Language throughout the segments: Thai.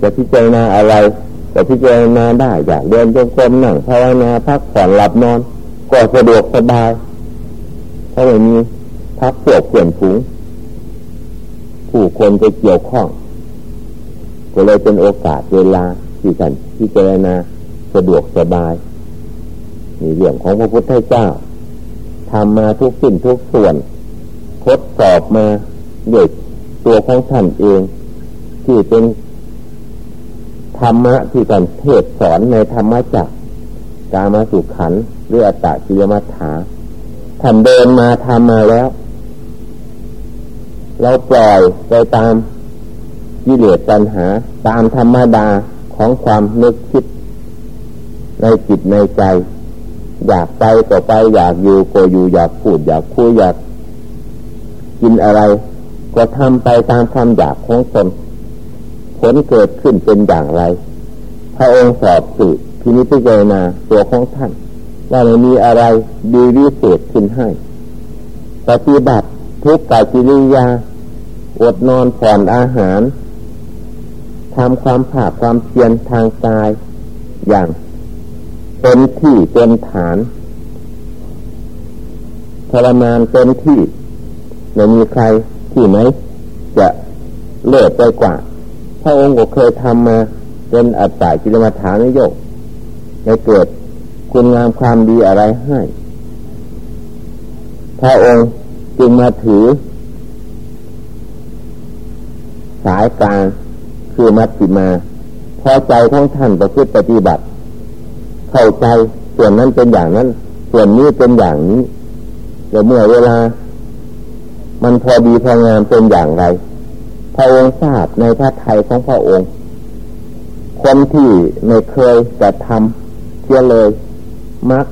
จะพิจารณาอะไรจะพิจารณาได้อยากเดินจงกรมนั่งภาวนาพักผ่อนหลับนอนก็สะดวกสบายเพราะอย่างนี้พักพวกเปลี่ยนถุงผู้คนจะเกี่ยวข้อง ก็เลยเป็นโอกาสเวลาที่ท่านพิจารณาสะดวกสบายมีเรื่องของพระพุทธเจ้าทำมาทุกสิ่งทุกส่วนทดสอบมาด้วยตัวของท่านเอง ที่เป็น ธรรมะที่การเทศสอนในธรรมะจักกามาสุขันเรืออัตตกิยมัฏฐาท่านเดินมาทำมาแล้ว เราปล่อยไปตามกิเลสปัญหา ตามธรรมดาของความนึกคิด ในจิตในใจ อยากไปก็ไป อยากอยู่ก็อยู่อยากพูด อยากคุยอยากกินอะไร ก็ทำไปตามความอยากของตน ผลเกิดขึ้นเป็นอย่างไร พระองค์สอบสืบพินิจพิจารณาตัวของท่าน ว่าม,มีอะไรดีวิเศษขึ้นให้ ปฏิบัติทุกกาจิริยา อดนอนผ่อนอาหารทำความผาดความเพียรทางกายอย่างเป็นที่เป็นฐานทรมานเป็นที่ไม่มีใครที่ไหนจะเลิศไปกว่า พระองค์ก็เคยทำมาเป็นอัตตากิลมัฐานโยกในเกิดคุณงามความดีอะไรให้ พระองค์จึงมาถือ สายกลางคือมัตติมา พอใจของท่านประพฤติปฏิบัติ เข้าใจส่วนนั้นเป็นอย่างนั้น ส่วนนี้เป็นอย่างนี้แต่เมื่อเวลา มันพอดีพองามเป็นอย่างไร พระองค์ทราบในพระไทยของพระองค์ คนที่ไม่เคยจะทำเชื่อเลย มัก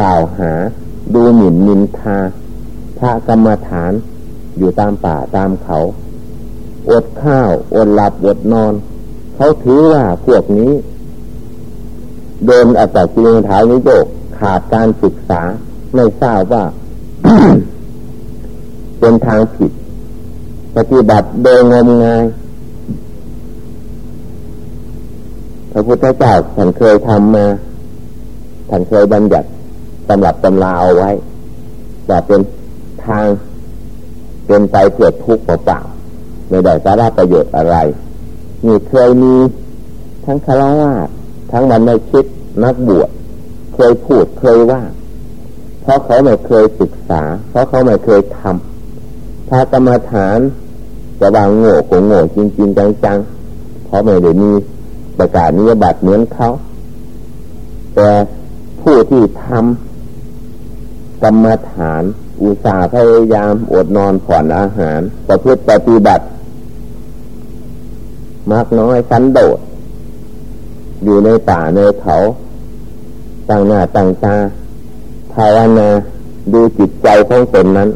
กล่าวหา ดูหมิ่นนินทา พระกรรมฐานอยู่ตามป่าตามเขา อดข้าว อดหลับ อดนอน เขาถือว่าพวกนี้ เดินอัตตกิเลสฐานนิโยกขาดการศึกษา ไม่ทราบว่า เป็นทางผิด ปฏิบัติโดยงมงายพระพุทธเจ้าท่านเคยทำมาท่านเคยบัญญัติสำหรับตำราเอาไว้ว่าเป็นทางเป็นไปเกิดทุกข์เปล่าไม่ได้สาระประโยชน์อะไรนี่เคยมีทั้งคารวะทั้งมันในคิดนักบวชเคยพูดเคยว่า เพราะเขาไม่เคยศึกษา เพราะเขาไม่เคยทำพระกรรมฐาน จะวางโง่โงโง่จริงจริงจังๆเพราะไม่ได้มีประกาศนิยบัตรเหมือนเขา แต่ผู้ที่ทำกรรมฐาน อุตสาห์พยายามอดนอนผ่อนอาหาร ประพฤติปฏิบัติ มากน้อยสันโดษอยู่ในป่าในเขาต่างหน้าต่างตาภาวนาดูจิตใจของตนนั้น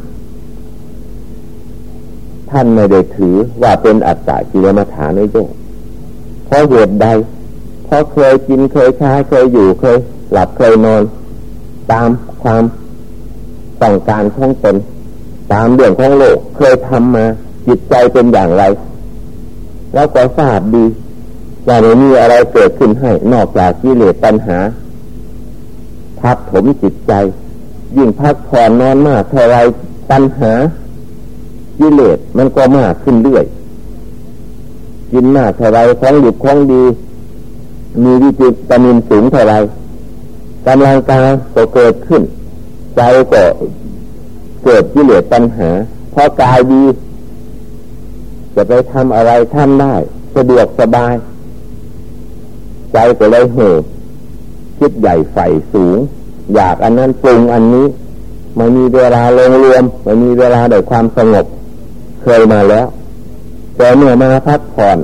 ท่านไม่ได้ถือว่าเป็นอัตตากิลมัฐานในโยกเพราะเหตุใด เพราะเคยกินเคยใช้เคยอยู่เคย หลับเคยนอน ตามความต้องการของตนตามเรื่องของโลกเคยทำมาจิตใจเป็นอย่างไร แล้วก็ทราบดีว่าไม่มีอะไรเกิดขึ้นให้ นอกจากกิเลสปัญหา ทับถมจิตใจ ยิ่งพักผ่อนนอนมากเท่าไรปัญหา กิเลสมันก็มากขึ้นเรื่อย กินมากเท่าไรของหยุดของดี มีวิจิตามินสูงเท่าไรกำลังกายก็เกิดขึ้น ใจก็เกิดกิเลสปัญหาเพราะกายดี จะไปทำอะไรทำได้ สะดวกสบาย ใจก็เลยเห่อคิดใหญ่ใฝ่สูง อยากอันนั้นปรุงอันนี้ไม่มีเวลาลงรวมไม่มีเวลาได้ความสงบ เคยมาแล้ว แต่เมื่อมาพักผ่อน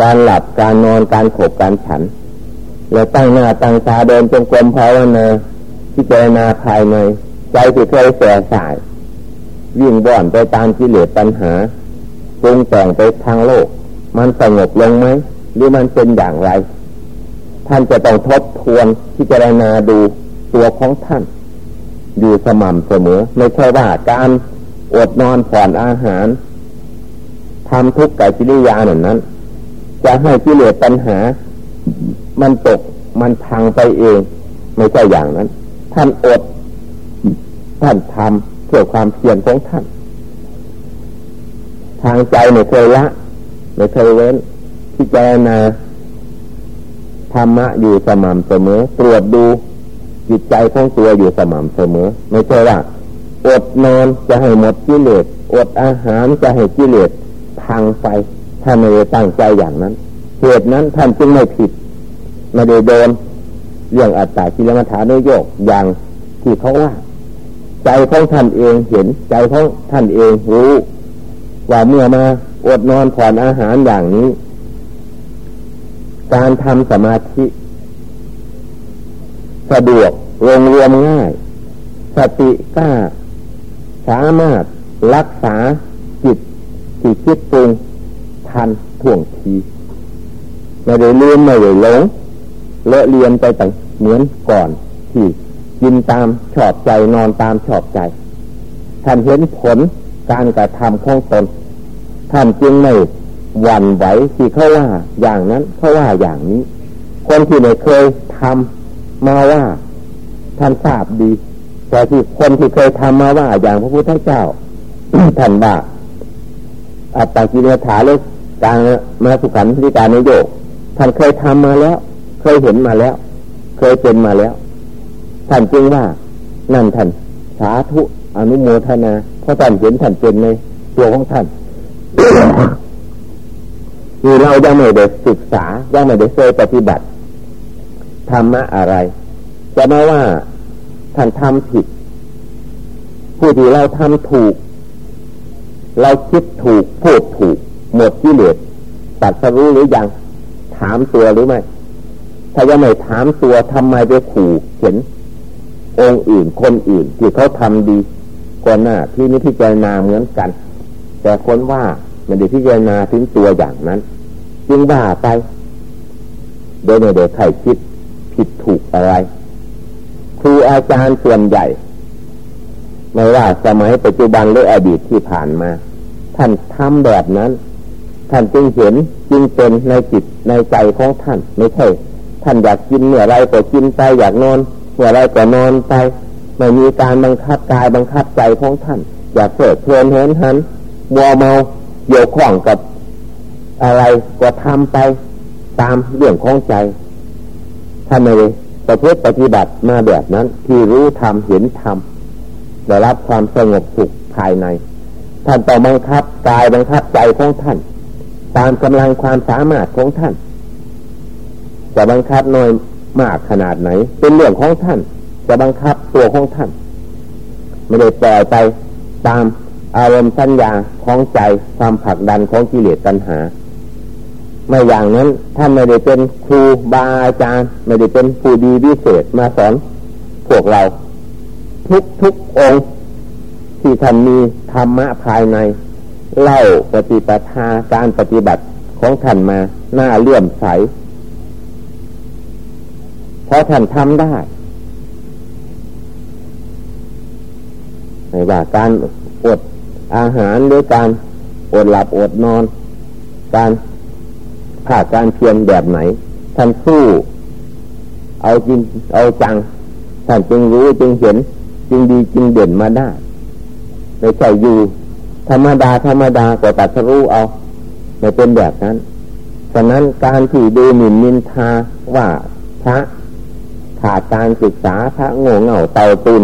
การหลับการนอนการขบการฉันแล้วตั้งหน้าตั้งตาเดินจงกรมภาวนาที่เจรณาภายในใจที่เคยแสสายวิ่งบ่อนไปตามกิเลสปัญหาปรุงแต่งไปทางโลก มันสงบลงไหม หรือมันเป็นอย่างไร ท่านจะต้องทบทวนที่เจรณาดูตัวของท่าน อยู่สม่ำเสมอ ไม่ใช่ว่าการ อดนอนผ่อนอาหารทำทุกข์กับกิริยาหนึ่งนั้น จะให้กิเลสปัญหา มันตกมันพังไปเอง ไม่ใช่อย่างนั้น ท่านอด ท่านทำเพื่อความเพียรของท่าน ทางใจไม่เคยละไม่เคยเว้นพิจารณาธรรมะอยู่สม่ำเสมอ ตรวจดูจิตใจของตัวอยู่สม่ำเสมอ ไม่ใช่ว่า อดนอนจะให้หมดกิเลสอดอาหารจะให้กิเลสพังไปท่าไม่ได้ตั้งใจอย่างนั้น เหตุนั้นท่านจึงไม่ผิดไม่ได้โดนเรื่องอัตตากิลมัฐานโยกอย่างที่เขาว่า ใจของท่านเองเห็นใจของท่านเองรู้ ว่าเมื่อมาอดนอนผ่อนอาหารอย่างนี้ การทำสมาธิ สะดวกรวมรวมง่าย สติกล้า สามารถรักษาจิตที่คิดปรุงทันท่วงทีไม่ได้ลืมไม่ได้หลงเลอะเลียนไปต่างเหมือนก่อนที่กินตามชอบใจนอนตามชอบใจท่านเห็นผลการกระทำของตนท่านจึงไม่หวั่นไหวที่เขาว่าอย่างนั้นเขาว่าอย่างนี้ คนที่ไม่เคยทำมาว่าท่านทราบดี แต่ที่คนที่เคยทำมาว่าอย่างพระพุทธเจ้าท่านว่าอัตตากิเลฐาเลยการมาสุขันธิการนโยกท่านเคยทำมาแล้ว เคยเห็นมาแล้ว เคยเป็นมาแล้ว ท่านจึงว่านั่นท่านสาธุอนุโมทนาเพราะท่านเห็นท่านเป็นในตัวของท่านคือเรายังไม่ได้ศึกษายังไม่ได้เคยปฏิบัติธรรมะอะไรจะมาว่า ท่านทำผิด ผู้ที่เราทำถูก เราคิดถูกพูดถูก หมดที่เหลือตัดสรู้หรือยัง ถามตัวหรือไม่ ถ้ายังไม่ถามตัวทำไมไปขู่เห็น องค์อื่นคนอื่นที่เขาทำดีก่อนหน้าที่นี้พิจารณาเหมือนกัน แต่คนว่ามันได้พิจารณาถึงตัวอย่างนั้น จึงว่าไป โดยไม่ได้ใครคิดผิดถูกอะไร ครูอาจารย์ส่วนใหญ่ ไม่ว่าสมัยปัจจุบันหรืออดีตที่ผ่านมา ท่านทำแบบนั้น ท่านจึงเห็นจึงเป็นในจิตในใจของท่าน ไม่ใช่ ท่านอยากกินเมื่อไรก็กินไปอยากนอนเมื่อไรก็นอนไปไม่มีการบังคับกายบังคับใจของท่าน อยากเกิดเพลินเห็นหันมัวเมาเกี่ยวข้องกับอะไรก็ทำไปตามเรื่องของใจท่านไม่ ประพฤติปฏิบัติมาแบบนั้น ที่รู้ธรรมเห็นธรรมได้รับความสงบสุขภายใน ท่านต้อบังคับกายบังคับใจของท่าน ตามกำลังความสามารถของท่านจะบังคับน้อยมากขนาดไหน เป็นเรื่องของท่านจะบังคับตัวของท่าน ไม่ได้ปล่อยไปตามอารมณ์สัญญาของใจความผลักดันของกิเลสตัณหา ไม่อย่างนั้นท่านไม่ได้เป็นครูบาอาจารย์ ไม่ได้เป็นผู้ดีวิเศษมาสอนพวกเรา ทุกทุกองค์ ที่ท่านมีธรรมะภายใน เล่าปฏิปทาการปฏิบัติของท่านมาหน้าเลื่อมใส เพราะท่านทำได้ไม่ว่าการอดอาหารหรือการอดหลับอดนอน การ ภาคการเพียรแบบไหน ท่านสู้ เอาจริงเอาจัง ท่านจึงรู้จึงเห็น จึงดีจึงเด่นมาได้ไม่ใช่อยู่ ธรรมดาธรรมดาก็ตัดรู้เอาไม่เป็นแบบนั้นฉะนั้นการที่ดูหมิ่นนินทาว่าพระขาดการศึกษาพระโง่เง่าเต่าตุน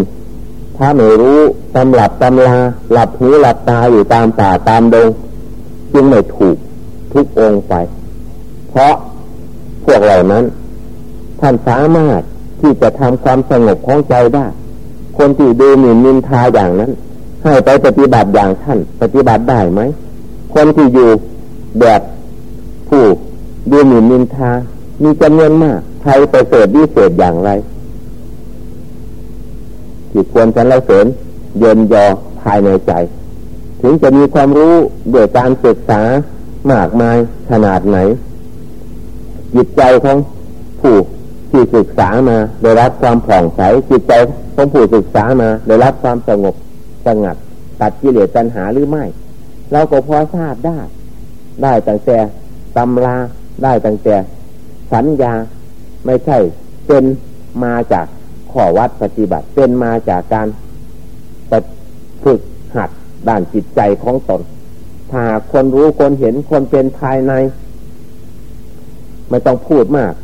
พระไม่รู้ตำหลับตำลาหลับหูหลับตาอยู่ตามป่าตามดง จึงไม่ถูกทุกองไป เพราะพวกเหล่านั้น ท่านสามารถที่จะทำความสงบของใจได้ คนที่ดูหมิ่นนินทาอย่างนั้น ให้ไปปฏิบัติอย่างท่าน ปฏิบัติได้ไหม คนที่อยู่แบบผู้ดูหมิ่นนินทา มีจำนวนมากใครไปเสดดีเศษอย่างไรที่ควรจะละเสริญเยินยอภายในใจ ถึงจะมีความรู้เด้วยการศึกษามากมายขนาดไหน จิตใจของผู้ที่ศึกษามาได้รับความผ่องใสจิตใจของผู้ศึกษามาได้รับความสงบสงัด ตัดกิเลสปัญหาหรือไม่ เราก็พอทราบได้ ได้ตั้งแต่ตำราได้ตั้งแต่สัญญาไม่ใช่เป็นมาจากข้อวัดปฏิบัติ เป็นมาจากการฝึกหัดด้านจิตใจของตนถ้าคนรู้คนเห็นคนเป็นภายใน ไม่ต้องพูดมาก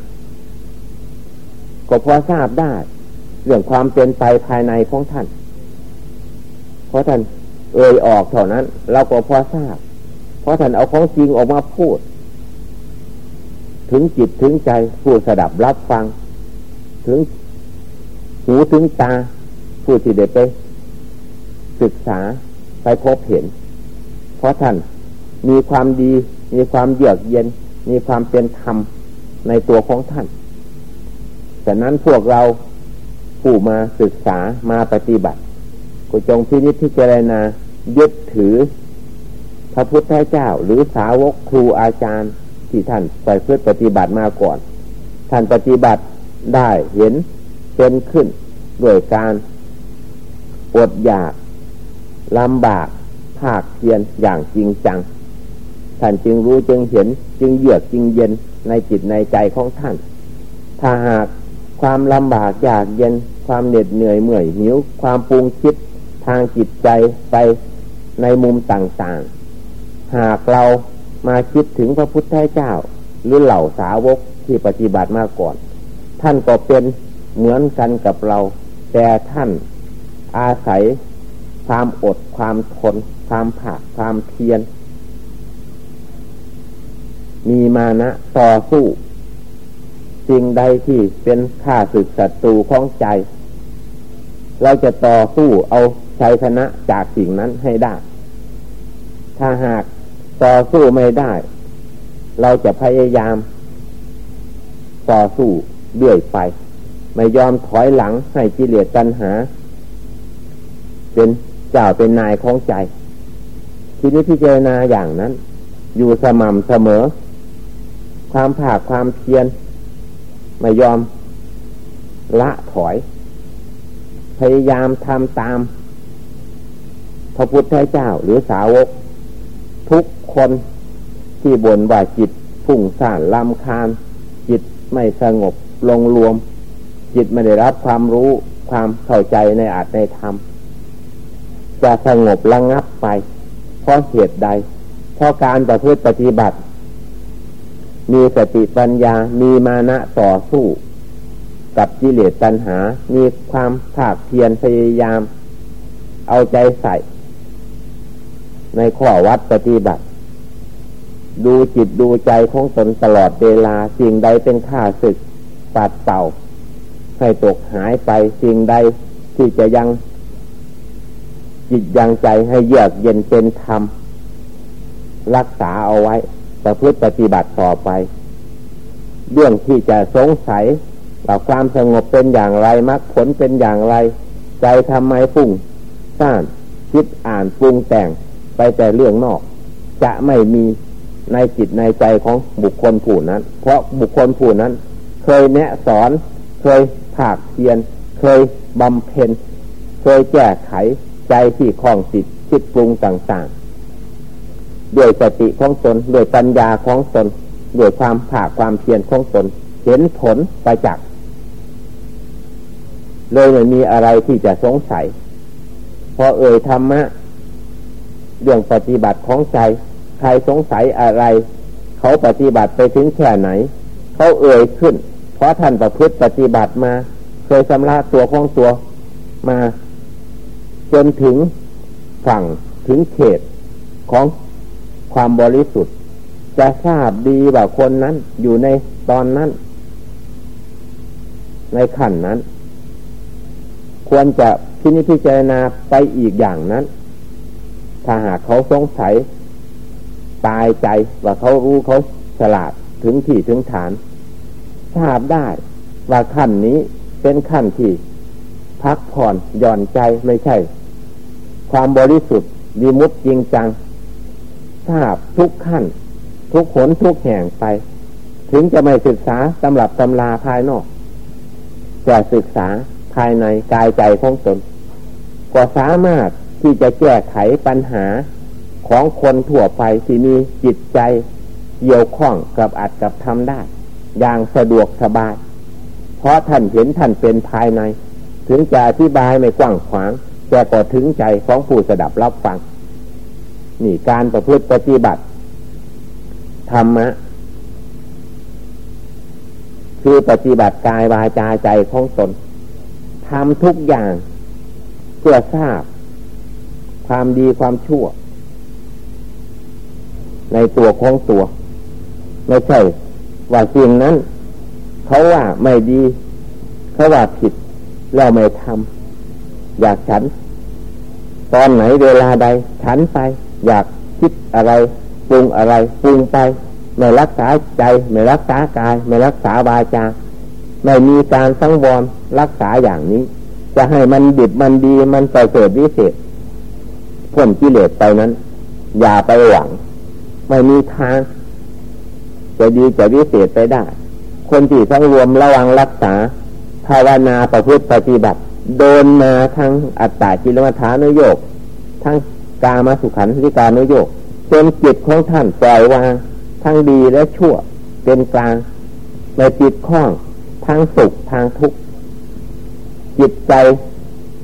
ก็พอทราบได้ เรื่องความเป็นไปภายในของท่าน เพราะท่านเอ่ยออกเท่านั้น เราก็พอทราบ เพราะท่านเอาของจริงออกมาพูด ถึงจิตถึงใจผู้สดับรับฟัง ถึงหูถึงตาผู้ที่เด็ไป ศึกษาไปพบเห็น เพราะท่านมีความดี มีความเยือกเย็น มีความเป็นธรรม ในตัวของท่านแต่นั้นพวกเราผู้มาศึกษามาปฏิบัติ ก็จงพินิจพิจารณายึดถือ พระพุทธเจ้า หรือสาวกครูอาจารย์ที่ท่านไปเพื่อปฏิบัติมาก่อน ท่านปฏิบัติได้เห็นเป็นขึ้นด้วยการอดอยากลำบากภาคเพียนอย่างจริงจัง ท่านจึงรู้จึงเห็นจึงเยือกจึงเย็น ในจิตในใจของท่าน ถ้าหากความลำบากยากเย็นความเหน็ดเหนื่อยเมื่อยหิว ความปรุงคิดทางจิตใจไปในมุมต่างๆ หากเรามาคิดถึงพระพุทธเจ้า หรือเหล่าสาวกที่ปฏิบัติมาก่อน ท่านก็เป็นเหมือนกันกับเรา แต่ท่านอาศัยความอดความทน ความผักความเพียร มีมานะต่อสู้ สิ่งใดที่เป็นข้าศึกศัตรูของใจ เราจะต่อสู้เอาชัยชนะจากสิ่งนั้นให้ได้ ถ้าหากต่อสู้ไม่ได้ เราจะพยายาม ต่อสู้เรื่อยไป ไม่ยอมถอยหลังให้กิเลสตัณหา เป็นเจ้าเป็นนายของใจ ทีนี้พิจารณาอย่างนั้น อยู่สม่ำเสมอ ความผากความเพียรไม่ยอมละถอย พยายามทำตาม พระพุทธเจ้าหรือสาวก ทุกคนที่บ่นว่าจิตพุ่งซ่านลำคาญ จิตไม่สงบลงรวม จิตไม่ได้รับความรู้ความเข้าใจในอาจในธรรม จะสงบระงับไป เพราะเหตุใด เพราะการประพฤติปฏิบัติ มีสติปัญญา มีมานะต่อสู้ กับกิเลสตัณหา มีความภาคเพียรพยายาม เอาใจใส่ ในข้อวัดปฏิบัติ ดูจิตดูใจของตนตลอดเวลา สิ่งใดเป็นข้าศึกปัดเต่า ให้ตกหายไป สิ่งใดที่จะยัง จิตยังใจให้เยือกเย็นเป็นธรรม รักษาเอาไว้ ประพฤติปฏิบัติต่อไป เรื่องที่จะสงสัยว่าความสงบเป็นอย่างไรมรรคผลเป็นอย่างไร ใจทำไมฟุ้งซ่านคิดอ่านปรุงแต่งไปแต่เรื่องนอก จะไม่มีในจิตในใจของบุคคลผู้นั้น เพราะบุคคลผู้นั้น เคยแนะสอน เคยผากเพียน เคยบำเพ็ญ เคยแก้ไขใจที่คล้องจิตคิดปรุงต่าง ด้วยสติของตนด้วยปัญญาของตนด้วยความผาความเพียรของตนเห็นผลไปจากเลยไม่มีอะไรที่จะสงสัยพอเอ่ยธรรมะเรื่องปฏิบัติของใจ ใครสงสัยอะไร เขาปฏิบัติไปถึงแค่ไหน เขาเอ่ยขึ้น เพราะท่านประพฤติปฏิบัติมา เคยชำระตัวของตัวมา จนถึงฝั่งถึงเขตของ ความบริสุทธิ์ จะทราบดีว่าคนนั้นอยู่ในตอนนั้น ในขั้นนั้น ควรจะพินิจพิจารณาไปอีกอย่างนั้น ถ้าหากเขาสงสัย ตายใจว่าเขารู้เขาฉลาดถึงที่ถึงฐาน ทราบได้ว่าขั้นนี้เป็นขั้นที่พักผ่อนหย่อนใจไม่ใช่ ความบริสุทธิ์ดีมุดจริงจัง ทราบทุกขั้น ทุกขนทุกแห่งไป ถึงจะไม่ศึกษาตำรับตำลาภายนอกจะศึกษาภายในกายใจของตนก็สามารถที่จะแก้ไขปัญหาของคนทั่วไปที่มีจิตใจเกี่ยวข้องกับอัดกับทำได้ อย่างสะดวกสบาย เพราะท่านเห็นท่านเป็นภายใน ถึงจะอธิบายไม่กว้างขวางแต่ก็ถึงใจของผู้สดับรับฟัง นี่การประพฤติปฏิบัติ ธรรมะ คือปฏิบัติกายวาจาใจของตนทำทุกอย่างเพื่อทราบ ความดีความชั่ว ในตัวของตัว ไม่ใช่ ว่าสิ่งนั้น เขาว่าไม่ดี เขาว่าผิดแล้วไม่ทำอยากฉัน ตอนไหนเวลาใด ฉันไป อยากคิดอะไรปรุงอะไรปรุงไปไม่รักษาใจไม่รักษากายไม่รักษาวาจาไม่มีการสังวรรักษาอย่างนี้ จะให้มันดิบมันดีมันไปเกิดวิเศษพ้นกิเลสไปนั้น อย่าไปหวัง ไม่มีทาง จะดีจะวิเศษไปได้ คนที่ทั้งรวมระวังรักษา ภาวนาประพฤติปฏิบัติ โดนมาทั้งอัตตาจิลมัฐานุโยกทั้ง กามาสุขันธิการนุโยกจนจิตของท่านปล่อยวางทั้งดีและชั่วเป็นกลางในจิตข้องทั้งสุขทางทุกข์จิตใจ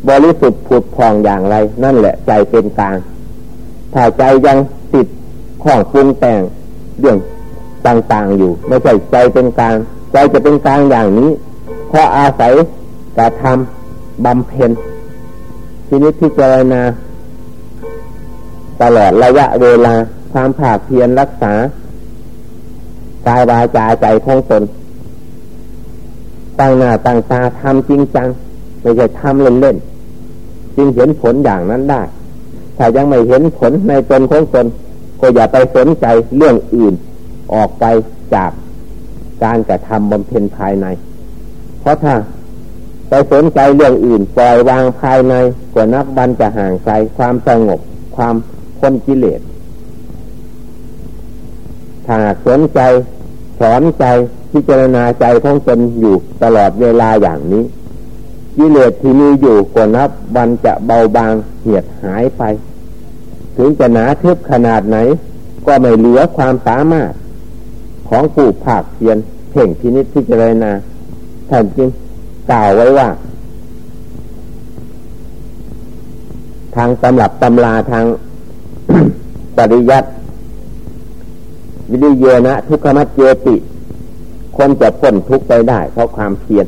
บริสุทธิ์ผุดผ่องอย่างไร นั่นแหละใจเป็นกลางถ้าใจยังติดข้องปรุงแต่งเรื่องต่างๆอยู่ ไม่ใช่ใจเป็นกลางใจจะเป็นกลางอย่างนี้เพราะอาศัยการทำบำเพ็ญทีนี้ที่เจรณา ตลอดระยะเวลาความผาดเพียรรักษากายวาจาใจของตนตั้งหน้าตั้งตาทำจริงจัง ไม่ใช่ทำเล่นๆจึงเห็นผลอย่างนั้นได้ ถ้ายังไม่เห็นผลในตนของตนก็อย่าไปสนใจเรื่องอื่น ออกไปจากการกระทำบำเพ็ญภายใน เพราะถ้าไปสนใจเรื่องอื่นปล่อยวางภายในกว่านับวันจะห่างไกลความสงบความ พ้นกิเลสถ้าสนใจสอนใจพิจารณาใจของตนอยู่ตลอดเวลาอย่างนี้กิเลสที่มีอยู่กว่านับวันจะเบาบางเหียดหายไป ถึงจะหนาทึบขนาดไหน ก็ไม่เหลือความสามารถ ของผู้ภาคเพียนเพ่งพินิจพิจารณาท่านจึงกล่าวไว้ว่า ทางตำรับตำลาทาง ปริยัติวิริเยนะ ทุกขมัจเจติคนจะพ้นทุกข์ไปได้ เพราะความเพียร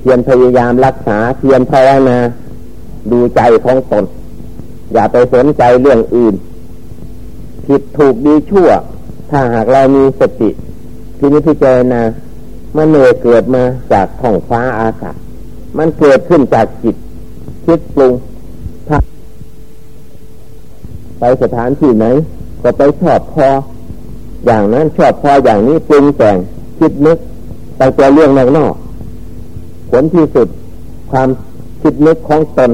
เพียรพยายามรักษาเพียรภาวนาดูใจของตน อย่าไปสนใจเรื่องอื่น ผิดถูกดีชั่ว ถ้าหากเรามีสติทีนี้พิจารณามันเหนื่อยเกิดมาจากท้องฟ้าอากาศมันเกิดขึ้นจากจิต คิดปรุง ไปสถานที่ไหน ก็ไปชอบพอ อย่างนั้นชอบพออย่างนี้ปรุงแต่งคิดนึกไปแต่เรื่องนอกผลที่สุดความคิดนึกของตน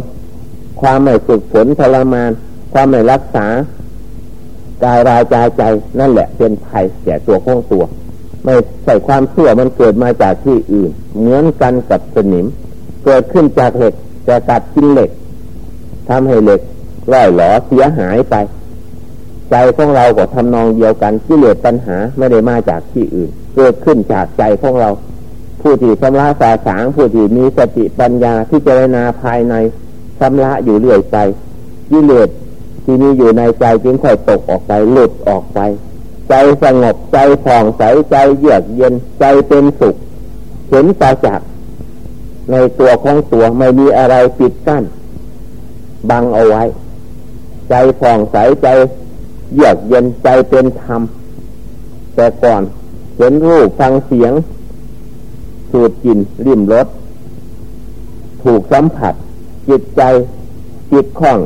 ความไม่ฝึกฝนทรมาน ความไม่รักษากายรายใจใจนั่นแหละเป็นภัยแก่ตัวของตัว ไม่ใส่ความเชื่อมันเกิดมาจากที่อื่น เหมือนกันกับสนิม เกิดขึ้นจากเหล็กจะกัดกินเหล็กทำให้เหล็ก ร่อยหลอเสียหายไป ใจของเราก็ทำนองเดียวกันที่เหลือปัญหาไม่ได้มาจากที่อื่น เกิดขึ้นจากใจของเรา ผู้ที่ชำระสาสางผู้ที่มีสติปัญญาที่เจรณาภายในชำระอยู่เรื่อยใจยิเลสที่มีอยู่ในใจจึงค่อยตกออกไปหลุดออกไป ใจสงบใจผ่องใสใจเยือกเย็นใจเป็นสุขเห็นตาจักในตัวของตัวไม่มีอะไรปิดกั้นบังเอาไว้ ใจผ่องใสใจเยือกเย็นใจเป็นธรรม แต่ก่อนเห็นรูปฟังเสียง สูดกลิ่นริมรสถูกสัมผัส จิตใจจิตคล่อง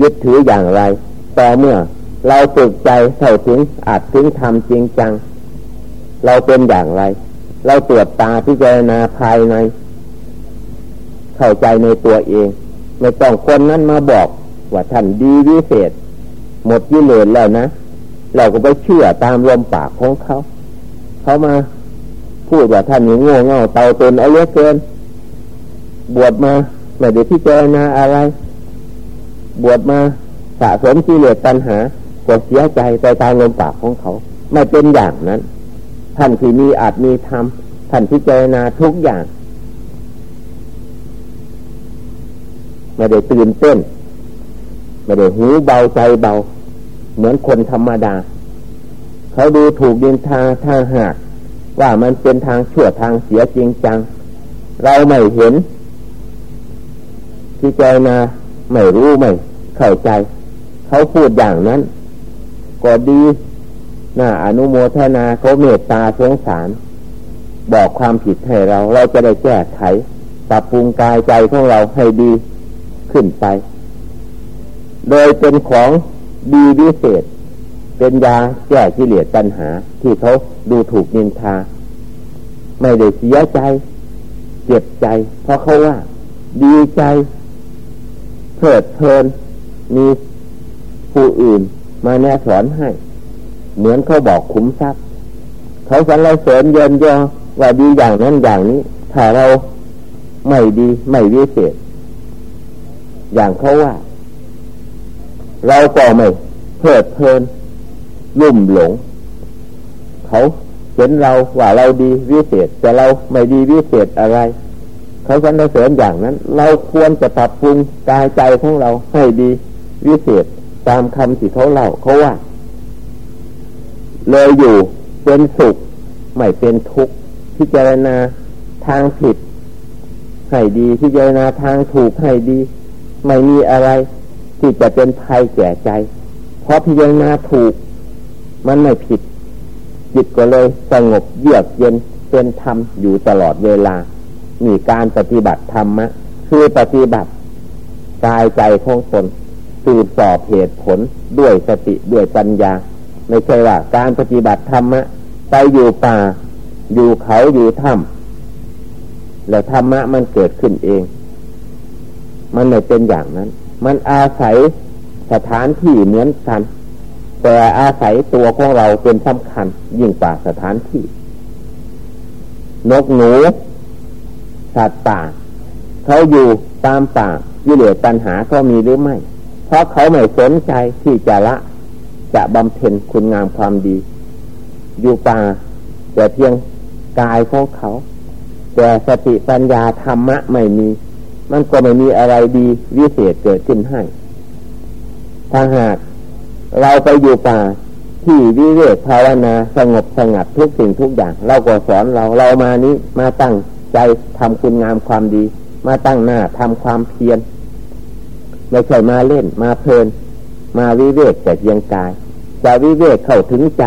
ยึดถืออย่างไร แต่เมื่อเราฝึกใจเท่าถึงอาจถึงทำจริงจัง เราเป็นอย่างไร เราตรวจตาพิจารณาภายใน เข้าใจในตัวเอง ไม่ต้องคนนั้นมาบอก ว่าท่านดีวิเศษ หมดยิเลนแล้วนะ เราก็ไปเชื่อตามลมปากของเขา เขามาพูดว่าท่านนี่โง่เง่าเตาตนเอาเยอะเกิน บวชมาไม่ได้พิจารณาอะไร บวชมาศะสมกิเลสตัณหาก็เสียใจไปตามลมปากของเขา ไม่เป็นอย่างนั้น ท่านที่มีอาจมีธรรมท่านพิจารณาทุกอย่าง ไม่ได้ตื่นเต้น ไม่ได้หูเบาใจเบา เหมือนคนธรรมดา เขาดูถูกดินทาทาหักว่ามันเป็นทางชั่วทางเสียจริงจัง เราไม่เห็นพิจารณาไม่รู้ไม่เข้าใจ เขาพูดอย่างนั้น ก็ดีน่าอนุโมทนาเขาเมตตาสงสาร บอกความผิดให้เรา เราจะได้แก้ไขปรับปรุงกายใจของเราให้ดีขึ้นไป โดยเป็นของดีวิเศษ เป็นยาแก้กิเลสตัณหา ที่เขาดูถูกนินทา ไม่ได้เสียใจ เจ็บใจ เพราะเขาว่า ดีใจเพิดเพลินมีผู้อื่นมาแนะสอนให้ เหมือนเขาบอกคุ้มทรัพย์ เขาสรรเสริญเยินยอว่าดีอย่างนั้นอย่างนี้ ถ้าเราไม่ดีไม่วิเศษ อย่างเขาว่า เราก็ไม่เพิดเพลินลุ่มหลง เขาเห็นเราว่าเราดีวิเศษ แต่เราไม่ดีวิเศษอะไร เขาสรรเสริญอย่างนั้น เราควรจะปรับปรุงกายใจของเราให้ดีวิเศษตามคำที่เขาเล่าเขาว่า เลยอยู่เป็นสุข ไม่เป็นทุกข์พิจารณาทางผิดให้ดีพิจารณาทางถูกให้ดี ไม่มีอะไร ที่จะเป็นภัยแก่ใจ เพราะพิจารณาถูก มันไม่ผิด จิตก็เลยสงบเยือกเย็นเป็นธรรมอยู่ตลอดเวลา มีการปฏิบัติธรรมะ คือปฏิบัติกายใจของตนสืบสอบเหตุผลด้วยสติด้วยปัญญา ไม่ใช่ว่าการปฏิบัติธรรมะ ไปอยู่ป่า อยู่เขาอยู่ถ้ำแล้วธรรมะมันเกิดขึ้นเอง มันไม่เป็นอย่างนั้น มันอาศัยสถานที่เหมือนกัน แต่อาศัยตัวของเราเป็นสำคัญ ยิ่งกว่าสถานที่ นกหนู สัตว์ป่า เขาอยู่ตามป่ายิเลสตัณหาก็มีหรือไม่ เพราะเขาไม่สนใจที่จะละ จะบำเพ็ญคุณงามความดี อยู่ป่าแต่เพียงกายของเขา แต่สติปัญญาธรรมะไม่มี มันก็ไม่มีอะไรดีวิเศษเกิดขึ้นให้ ถ้าหากเราไปอยู่ป่าที่วิเวกภาวนาสงบสงัดทุกสิ่งทุกอย่าง เราก็สอนเราเรามานี้มาตั้งใจทำคุณงามความดี มาตั้งหน้าทำความเพียรไม่ใช่มาเล่นมาเพลิน มาวิเวกแต่เพียงกาย จะวิเวกเข้าถึงใจ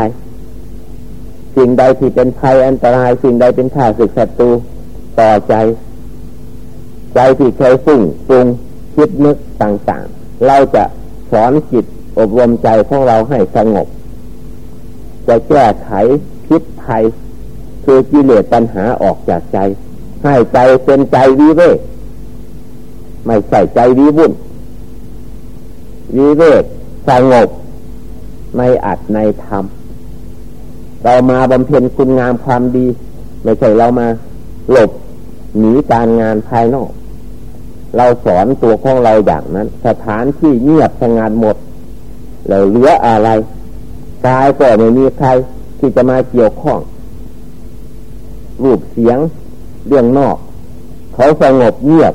สิ่งใดที่เป็นภัยอันตราย สิ่งใดเป็นข่าศึกศัตรูต่อใจ ใจที่เคยฟุ้งปรุงคิดนึกต่างๆ เราจะสอนจิตอบรมใจของเราให้สงบ จะแก้ไขพิษภัยคือกิเลสปัญหาออกจากใจ ให้ใจเป็นใจวิเวกไม่ใส่ใจวิบุ่นวิเวกสงบในอัดในธรรม เรามาบำเพ็ญคุณงามความดี ไม่ใช่เรามาหลบหนีการงานภายนอก เราสอนตัวของเราอย่างนั้น สถานที่เงียบสงบหมด เราเหลืออะไรกายก็ไม่มีใครที่จะมาเกี่ยวข้อง รูปเสียงเรื่องนอก เขาสงบเงียบ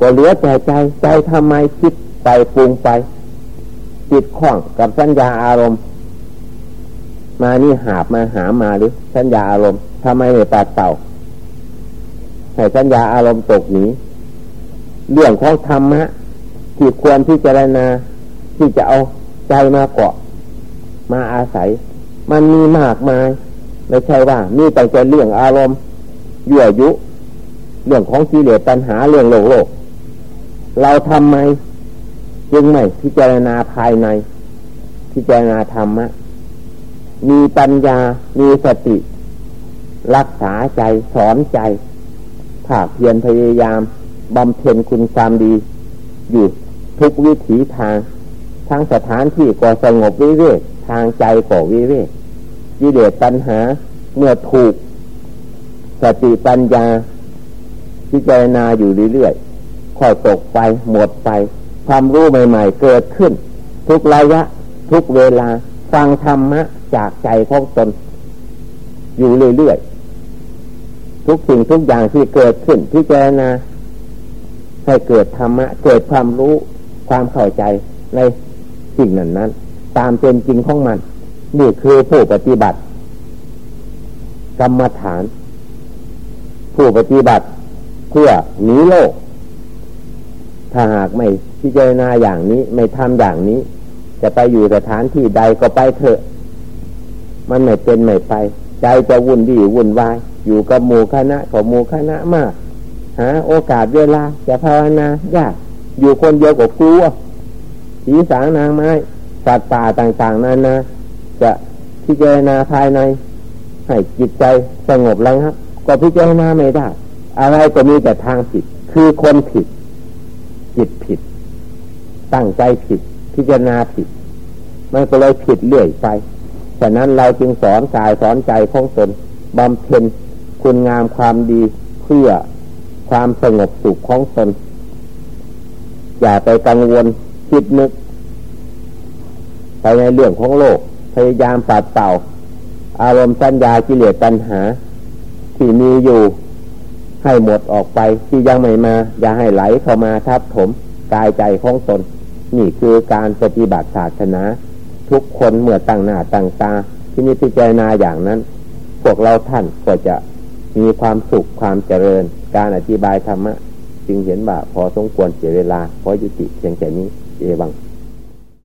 ก็เหลือแต่ใจใจทำไมคิดไปปรุงไปจิตข้องกับสัญญาอารมณ์ มานี่หาบมาหามาหรือสัญญาอารมณ์ทำไมไม่ปัดเต่าให้สัญญาอารมณ์ตกหนี เรื่องของธรรมะที่ควรที่จะรณาที่จะเอาใจมาเกาะ มาอาศัย มันมีมากมาย ไม่ใช่ว่ามีแต่จะเรื่องอารมณ์ยั่วยุ เรื่องของกิเลสปัญหาเรื่องโลกโลก เราทำไม จึงไม่พิจารณาภายใน พิจารณาธรรมะมีปัญญา มีสติ รักษาใจ สอนใจ ภาคเพียรพยายาม บำเพ็ญคุณความดี อยู่ทุกวิถีทางทั้งสถานที่ก็สงบวิเวกทางใจก็วิเวกกิเลสปัญหาเมื่อถูก สติปัญญาพิจารณาอยู่เรื่อยๆค่อยตกไปหมดไป ความรู้ใหม่ ๆ เกิดขึ้น ทุกระยะ ทุกเวลาฟังธรรมะจากใจของตน อยู่เรื่อยๆทุกสิ่งทุกอย่างที่เกิดขึ้นพิจารณา ให้เกิดธรรมะ เกิดความรู้ความเข้าใจในสิ่งนั้นนั้น ตามเป็นจริงของมัน นี่คือผู้ปฏิบัติ กรรมฐาน ผู้ปฏิบัติเพื่อหนีโลก ถ้าหากไม่พิจารณาอย่างนี้ไม่ทำอย่างนี้ จะไปอยู่สถานที่ใดก็ไปเถอะ มันไม่เป็นไม่ไป ใจจะวุ่นวี่วุ่นวาย อยู่กับหมู่คณะของหมู่คณะมาก หาโอกาสเวลาจะภาวนายากอยู่คนเดียวกับกลัวสีสางนางไม้สัตว์ป่าต่างๆนั้นนะจะพิจารณาภายใน ให้จิตใจสงบแล้วครับ ก็พิจารณาไม่ได้ อะไรก็มีแต่ทางผิด คือคนผิด จิตผิด ตั้งใจผิด พิจารณาผิด มันก็เลยผิดเรื่อยไปฉะนั้นเราจึงสอนกายสอนใจของตนบำเพ็ญคุณงามความดีเพื่อ ความสงบสุขของตนอย่าไปกังวลคิดนึก ไปในเรื่องของโลก พยายามปัดเป่า อารมณ์สัญญากิเลสปัญหา ที่มีอยู่ให้หมดออกไปที่ยังไม่มา อย่าให้ไหลเข้ามาทับถมกายใจของตนนี่คือการปฏิบัติศาสนา ทุกคนเมื่อตั้งหน้าตั้งตา ที่นิพจารณาอย่างนั้น พวกเราท่านก็จะมีความสุขความเจริญ การอธิบายธรรมะ จึงเห็นว่าพอสมควรเสียเวลา พอยุติเพียงแค่นี้เอวัง